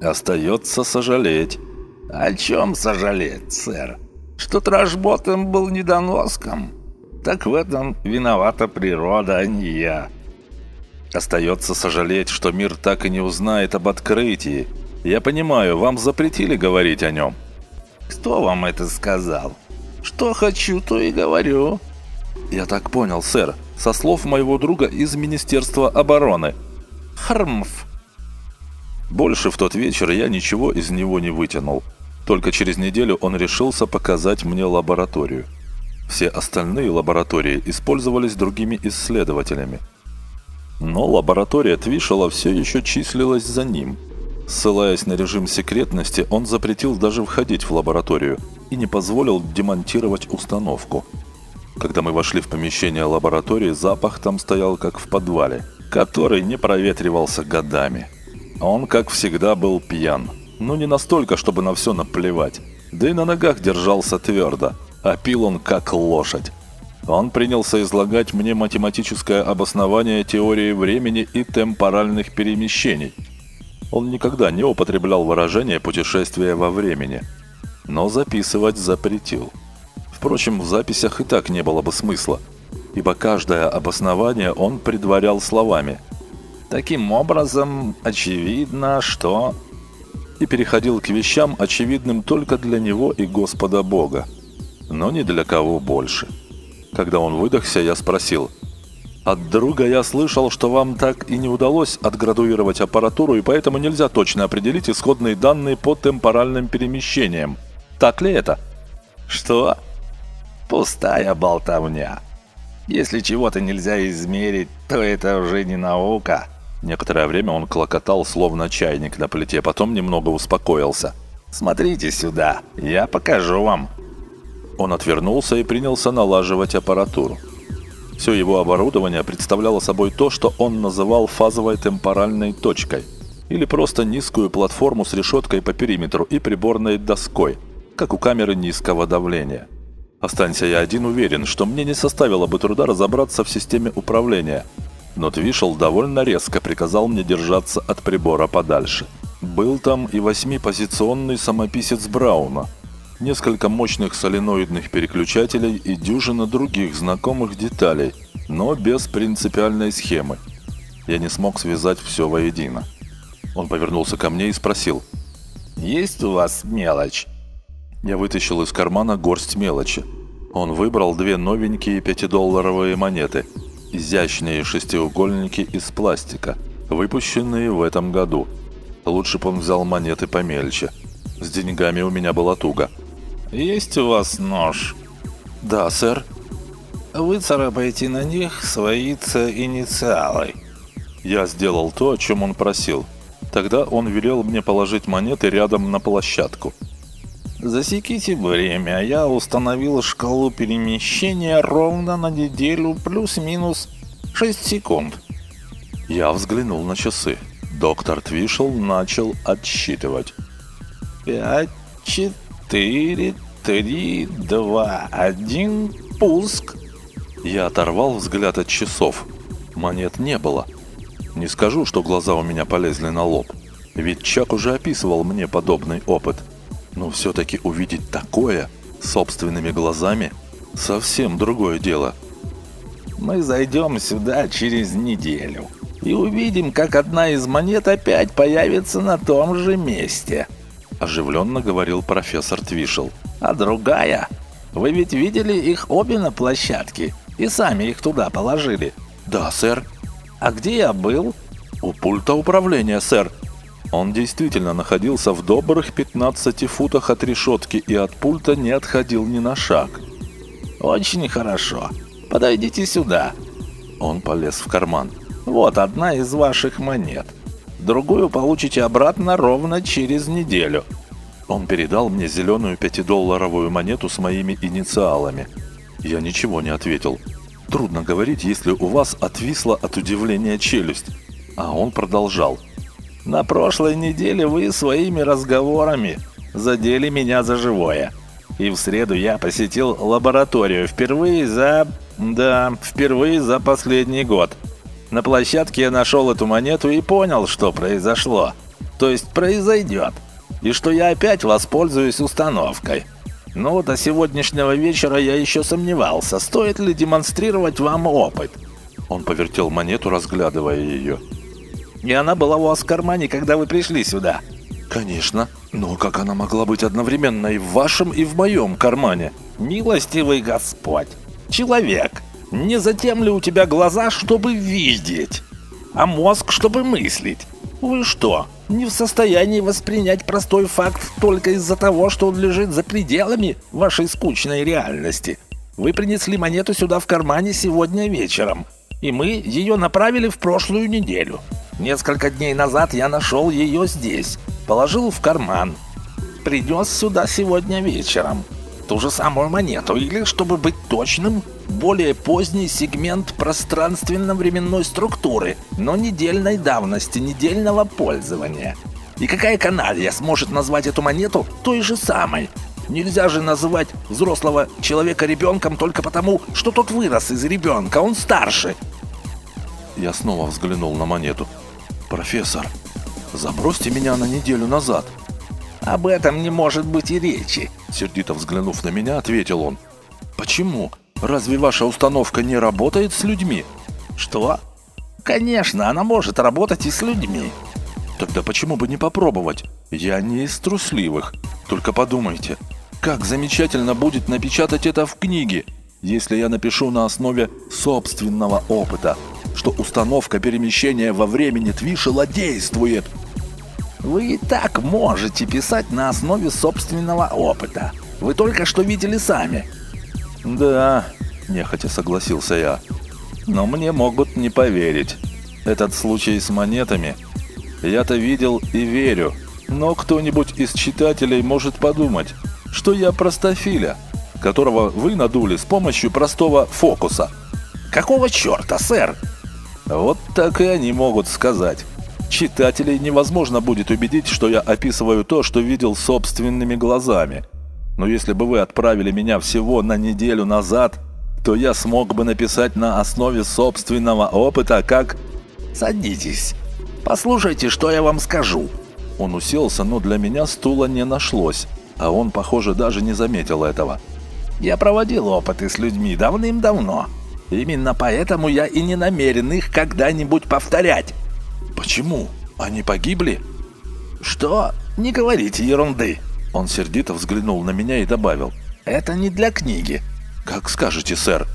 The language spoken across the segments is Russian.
Остается сожалеть. О чем сожалеть, сэр? Что Трэшботом был недоноском? Так в этом виновата природа, а не я. Остается сожалеть, что мир так и не узнает об открытии. Я понимаю, вам запретили говорить о нем. Кто вам это сказал? Что хочу, то и говорю. Я так понял, сэр, со слов моего друга из Министерства обороны. Хрмф. Больше в тот вечер я ничего из него не вытянул. Только через неделю он решился показать мне лабораторию. Все остальные лаборатории использовались другими исследователями. Но лаборатория Твишела все еще числилась за ним. Ссылаясь на режим секретности, он запретил даже входить в лабораторию и не позволил демонтировать установку. Когда мы вошли в помещение лаборатории, запах там стоял как в подвале, который не проветривался годами. Он, как всегда, был пьян. Но не настолько, чтобы на все наплевать. Да и на ногах держался твердо, а пил он как лошадь. Он принялся излагать мне математическое обоснование теории времени и темпоральных перемещений. Он никогда не употреблял выражение «путешествие во времени», но записывать запретил. Впрочем, в записях и так не было бы смысла, ибо каждое обоснование он предварял словами «Таким образом, очевидно, что...» и переходил к вещам, очевидным только для него и Господа Бога, но не для кого больше. Когда он выдохся, я спросил. «От друга я слышал, что вам так и не удалось отградуировать аппаратуру, и поэтому нельзя точно определить исходные данные по темпоральным перемещениям. Так ли это?» «Что?» «Пустая болтовня. Если чего-то нельзя измерить, то это уже не наука». Некоторое время он клокотал, словно чайник на плите, потом немного успокоился. «Смотрите сюда, я покажу вам». Он отвернулся и принялся налаживать аппаратуру. Все его оборудование представляло собой то, что он называл фазовой темпоральной точкой, или просто низкую платформу с решеткой по периметру и приборной доской, как у камеры низкого давления. Останься я один уверен, что мне не составило бы труда разобраться в системе управления, но Твишел довольно резко приказал мне держаться от прибора подальше. Был там и восьмипозиционный самописец Брауна – несколько мощных соленоидных переключателей и дюжина других знакомых деталей, но без принципиальной схемы. Я не смог связать все воедино. Он повернулся ко мне и спросил. «Есть у вас мелочь?» Я вытащил из кармана горсть мелочи. Он выбрал две новенькие пятидолларовые монеты. Изящные шестиугольники из пластика, выпущенные в этом году. Лучше бы он взял монеты помельче. С деньгами у меня была туго. Есть у вас нож? Да, сэр. Вы царапаете на них свои инициалы. Я сделал то, о чем он просил. Тогда он велел мне положить монеты рядом на площадку. Засеките время. Я установил шкалу перемещения ровно на неделю плюс-минус 6 секунд. Я взглянул на часы. Доктор Твишел начал отсчитывать. «Пять, четыре, три, два, один, пуск!» Я оторвал взгляд от часов. Монет не было. Не скажу, что глаза у меня полезли на лоб. Ведь Чак уже описывал мне подобный опыт. Но все-таки увидеть такое собственными глазами – совсем другое дело. «Мы зайдем сюда через неделю и увидим, как одна из монет опять появится на том же месте», – оживленно говорил профессор Твишел. А другая? Вы ведь видели их обе на площадке и сами их туда положили. Да, сэр. А где я был? У пульта управления, сэр. Он действительно находился в добрых 15 футах от решетки и от пульта не отходил ни на шаг. Очень хорошо. Подойдите сюда. Он полез в карман. Вот одна из ваших монет. Другую получите обратно ровно через неделю. Он передал мне зеленую пятидолларовую монету с моими инициалами. Я ничего не ответил. Трудно говорить, если у вас отвисла от удивления челюсть. А он продолжал. «На прошлой неделе вы своими разговорами задели меня за живое. И в среду я посетил лабораторию впервые за... да, впервые за последний год. На площадке я нашел эту монету и понял, что произошло. то есть произойдет, и что я опять воспользуюсь установкой. Но до сегодняшнего вечера я еще сомневался, стоит ли демонстрировать вам опыт. Он повертел монету, разглядывая ее. И она была у вас в кармане, когда вы пришли сюда. Конечно. Но как она могла быть одновременно и в вашем, и в моем кармане? Милостивый Господь. Человек, не затем ли у тебя глаза, чтобы видеть, а мозг, чтобы мыслить? Вы что, не в состоянии воспринять простой факт только из-за того, что он лежит за пределами вашей скучной реальности? Вы принесли монету сюда в кармане сегодня вечером, и мы ее направили в прошлую неделю. Несколько дней назад я нашел ее здесь, положил в карман, принес сюда сегодня вечером ту же самую монету, или, чтобы быть точным, более поздний сегмент пространственно-временной структуры, но недельной давности, недельного пользования. И какая каналья сможет назвать эту монету той же самой? Нельзя же называть взрослого человека ребенком только потому, что тот вырос из ребенка, он старше. Я снова взглянул на монету. «Профессор, забросьте меня на неделю назад». «Об этом не может быть и речи», — сердито взглянув на меня, ответил он. «Почему? Разве ваша установка не работает с людьми?» «Что?» «Конечно, она может работать и с людьми». «Тогда почему бы не попробовать? Я не из трусливых. Только подумайте, как замечательно будет напечатать это в книге, если я напишу на основе собственного опыта, что установка перемещения во времени Твишела действует, вы и так можете писать на основе собственного опыта. Вы только что видели сами. Да, нехотя согласился я. Но мне могут не поверить. Этот случай с монетами я-то видел и верю. Но кто-нибудь из читателей может подумать, что я простофиля, которого вы надули с помощью простого фокуса. Какого черта, сэр? Вот так и они могут сказать. Читателей невозможно будет убедить, что я описываю то, что видел собственными глазами. Но если бы вы отправили меня всего на неделю назад, то я смог бы написать на основе собственного опыта, как... «Садитесь. Послушайте, что я вам скажу». Он уселся, но для меня стула не нашлось, а он, похоже, даже не заметил этого. «Я проводил опыты с людьми давным-давно. Именно поэтому я и не намерен их когда-нибудь повторять. «Почему? Они погибли?» «Что? Не говорите ерунды!» Он сердито взглянул на меня и добавил. «Это не для книги». «Как скажете, сэр».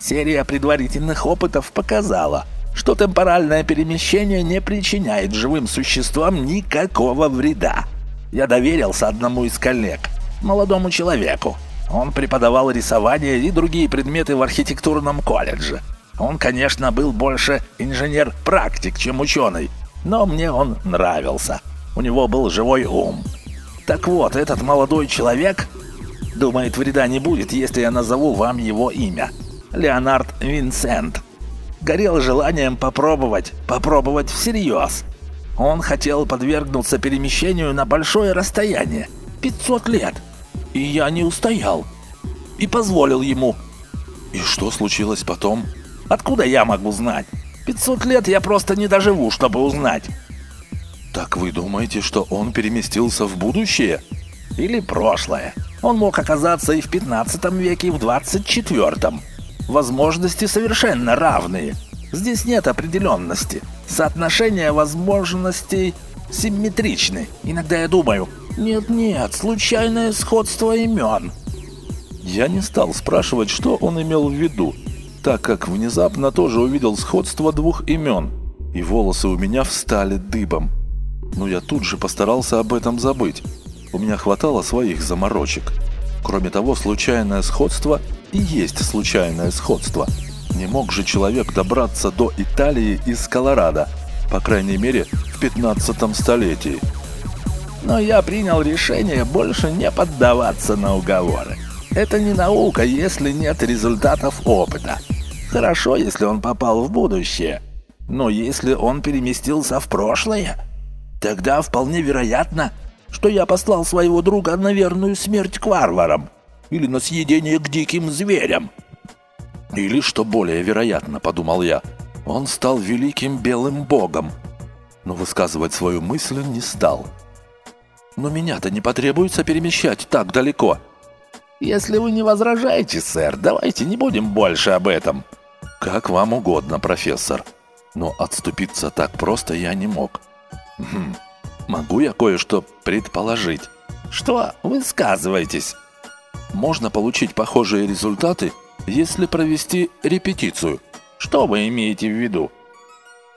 Серия предварительных опытов показала, что темпоральное перемещение не причиняет живым существам никакого вреда. Я доверился одному из коллег, молодому человеку. Он преподавал рисование и другие предметы в архитектурном колледже. Он, конечно, был больше инженер-практик, чем ученый, но мне он нравился. У него был живой ум. Так вот, этот молодой человек думает, вреда не будет, если я назову вам его имя. Леонард Винсент. Горел желанием попробовать, попробовать всерьез. Он хотел подвергнуться перемещению на большое расстояние. 500 лет. И я не устоял. И позволил ему. И что случилось потом? Откуда я могу знать? 500 лет я просто не доживу, чтобы узнать. Так вы думаете, что он переместился в будущее? Или прошлое? Он мог оказаться и в 15 веке, и в 24-м. Возможности совершенно равные. Здесь нет определенности. Соотношение возможностей симметричны. Иногда я думаю, нет-нет, случайное сходство имен. Я не стал спрашивать, что он имел в виду, так как внезапно тоже увидел сходство двух имен, и волосы у меня встали дыбом. Но я тут же постарался об этом забыть. У меня хватало своих заморочек. Кроме того, случайное сходство и есть случайное сходство. Не мог же человек добраться до Италии из Колорадо, по крайней мере, в 15 столетии. Но я принял решение больше не поддаваться на уговоры. Это не наука, если нет результатов опыта. Хорошо, если он попал в будущее. Но если он переместился в прошлое, тогда вполне вероятно, что я послал своего друга на верную смерть к варварам или на съедение к диким зверям. Или, что более вероятно, подумал я, он стал великим белым богом. но высказывать свою мысль не стал. «Но меня-то не потребуется перемещать так далеко». «Если вы не возражаете, сэр, давайте не будем больше об этом». «Как вам угодно, профессор. Но отступиться так просто я не мог». «Хм, могу я кое-что предположить?» «Что вы сказываетесь?» «Можно получить похожие результаты, если провести репетицию». «Что вы имеете в виду?»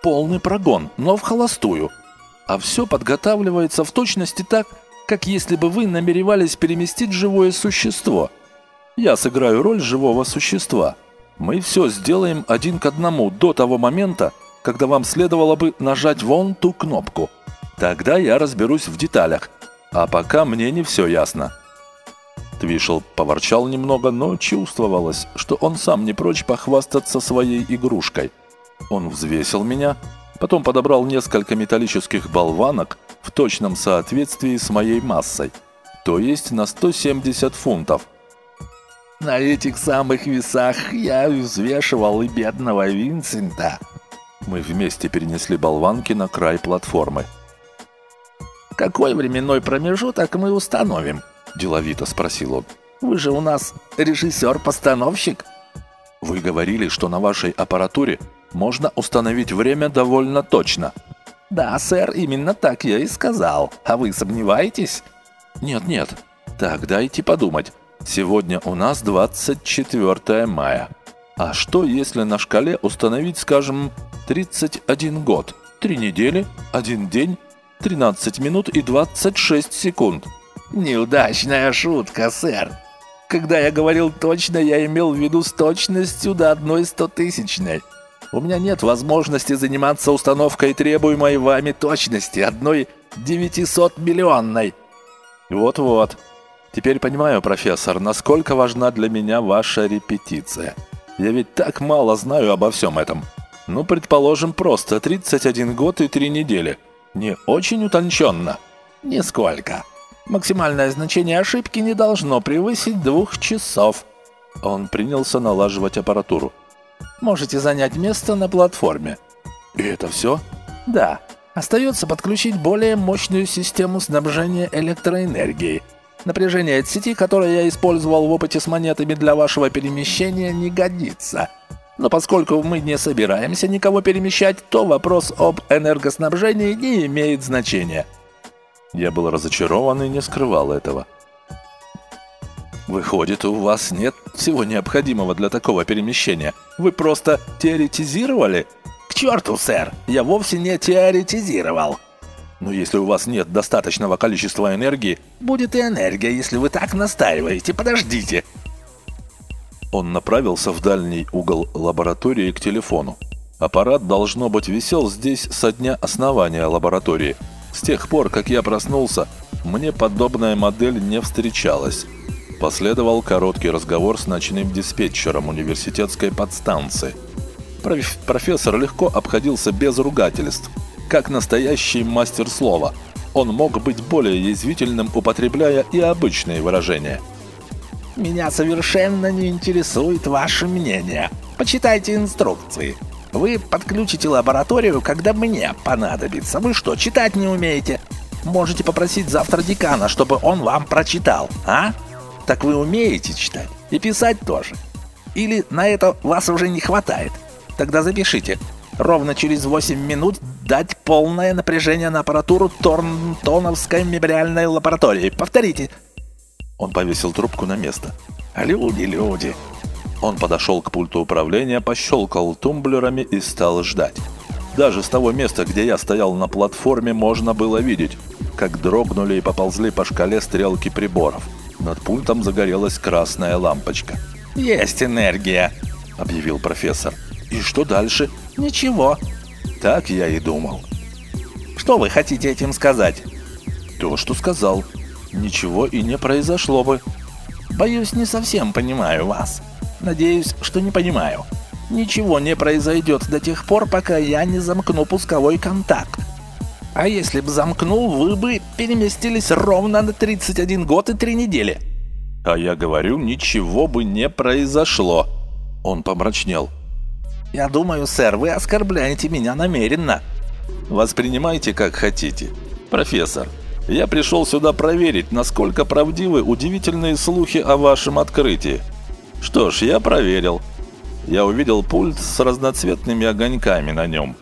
полный прогон, но в холостую. А все подготавливается в точности так, как если бы вы намеревались переместить живое существо. Я сыграю роль живого существа. Мы все сделаем один к одному до того момента, когда вам следовало бы нажать вон ту кнопку. Тогда я разберусь в деталях. А пока мне не все ясно. Твишел поворчал немного, но чувствовалось, что он сам не прочь похвастаться своей игрушкой – он взвесил меня, потом подобрал несколько металлических болванок в точном соответствии с моей массой, то есть на 170 фунтов. На этих самых весах я взвешивал и бедного Винсента. Мы вместе перенесли болванки на край платформы. «Какой временной промежуток мы установим?» – деловито спросил он. «Вы же у нас режиссер-постановщик». «Вы говорили, что на вашей аппаратуре можно установить время довольно точно. Да, сэр, именно так я и сказал. А вы сомневаетесь? Нет-нет. Так, дайте подумать. Сегодня у нас 24 мая. А что, если на шкале установить, скажем, 31 год, 3 недели, 1 день, 13 минут и 26 секунд? Неудачная шутка, сэр. Когда я говорил точно, я имел в виду с точностью до одной стотысячной. У меня нет возможности заниматься установкой требуемой вами точности, одной 900-миллионной. Вот-вот. Теперь понимаю, профессор, насколько важна для меня ваша репетиция. Я ведь так мало знаю обо всем этом. Ну, предположим, просто 31 год и 3 недели. Не очень утонченно? Нисколько. Максимальное значение ошибки не должно превысить двух часов. Он принялся налаживать аппаратуру. Можете занять место на платформе. И это все? Да. Остается подключить более мощную систему снабжения электроэнергией. Напряжение от сети, которое я использовал в опыте с монетами для вашего перемещения, не годится. Но поскольку мы не собираемся никого перемещать, то вопрос об энергоснабжении не имеет значения. Я был разочарован и не скрывал этого. Выходит, у вас нет всего необходимого для такого перемещения. Вы просто теоретизировали? К черту, сэр, я вовсе не теоретизировал. Но если у вас нет достаточного количества энергии... Будет и энергия, если вы так настаиваете. Подождите. Он направился в дальний угол лаборатории к телефону. Аппарат, должно быть, висел здесь со дня основания лаборатории. С тех пор, как я проснулся, мне подобная модель не встречалась. Последовал короткий разговор с ночным диспетчером университетской подстанции. Проф профессор легко обходился без ругательств, как настоящий мастер слова. Он мог быть более язвительным, употребляя и обычные выражения. «Меня совершенно не интересует ваше мнение. Почитайте инструкции. Вы подключите лабораторию, когда мне понадобится. Вы что, читать не умеете? Можете попросить завтра декана, чтобы он вам прочитал, а?» Так вы умеете читать и писать тоже. Или на это вас уже не хватает? Тогда запишите. Ровно через 8 минут дать полное напряжение на аппаратуру Торнтоновской мемориальной лаборатории. Повторите. Он повесил трубку на место. Люди, люди. Он подошел к пульту управления, пощелкал тумблерами и стал ждать. Даже с того места, где я стоял на платформе, можно было видеть, как дрогнули и поползли по шкале стрелки приборов. Над пультом загорелась красная лампочка. «Есть энергия», — объявил профессор. «И что дальше?» «Ничего». «Так я и думал». «Что вы хотите этим сказать?» «То, что сказал. Ничего и не произошло бы». «Боюсь, не совсем понимаю вас. Надеюсь, что не понимаю. Ничего не произойдет до тех пор, пока я не замкну пусковой контакт. А если бы замкнул, вы бы переместились ровно на 31 год и 3 недели. А я говорю, ничего бы не произошло. Он помрачнел. Я думаю, сэр, вы оскорбляете меня намеренно. Воспринимайте как хотите. Профессор, я пришел сюда проверить, насколько правдивы удивительные слухи о вашем открытии. Что ж, я проверил. Я увидел пульт с разноцветными огоньками на нем.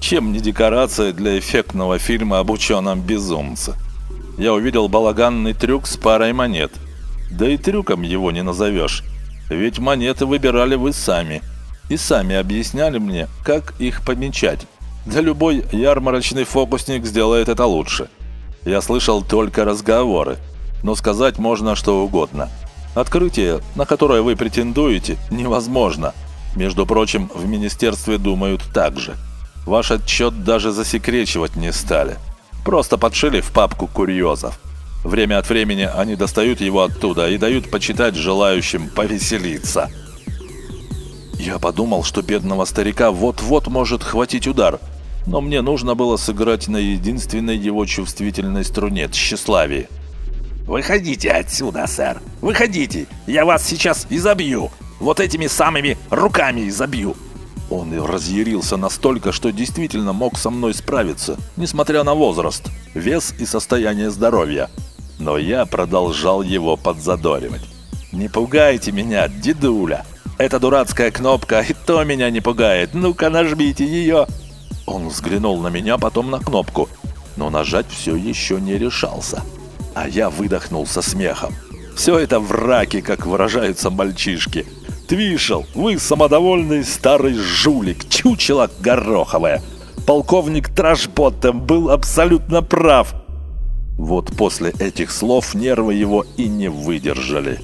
Чем не декорация для эффектного фильма об ученом безумце? Я увидел балаганный трюк с парой монет. Да и трюком его не назовешь. Ведь монеты выбирали вы сами. И сами объясняли мне, как их помечать. Да любой ярмарочный фокусник сделает это лучше. Я слышал только разговоры, но сказать можно что угодно. Открытие, на которое вы претендуете, невозможно. Между прочим, в министерстве думают так же. Ваш отчет даже засекречивать не стали. Просто подшили в папку курьезов. Время от времени они достают его оттуда и дают почитать желающим повеселиться. Я подумал, что бедного старика вот-вот может хватить удар – но мне нужно было сыграть на единственной его чувствительной струне – тщеславии. «Выходите отсюда, сэр! Выходите! Я вас сейчас изобью! Вот этими самыми руками изобью!» Он и разъярился настолько, что действительно мог со мной справиться, несмотря на возраст, вес и состояние здоровья. Но я продолжал его подзадоривать. «Не пугайте меня, дедуля! Эта дурацкая кнопка и то меня не пугает! Ну-ка нажмите ее!» Он взглянул на меня, потом на кнопку, но нажать все еще не решался. А я выдохнул со смехом. Все это враки, как выражаются мальчишки. Твишел, вы самодовольный старый жулик, чучело гороховое. Полковник Тражботтем был абсолютно прав. Вот после этих слов нервы его и не выдержали.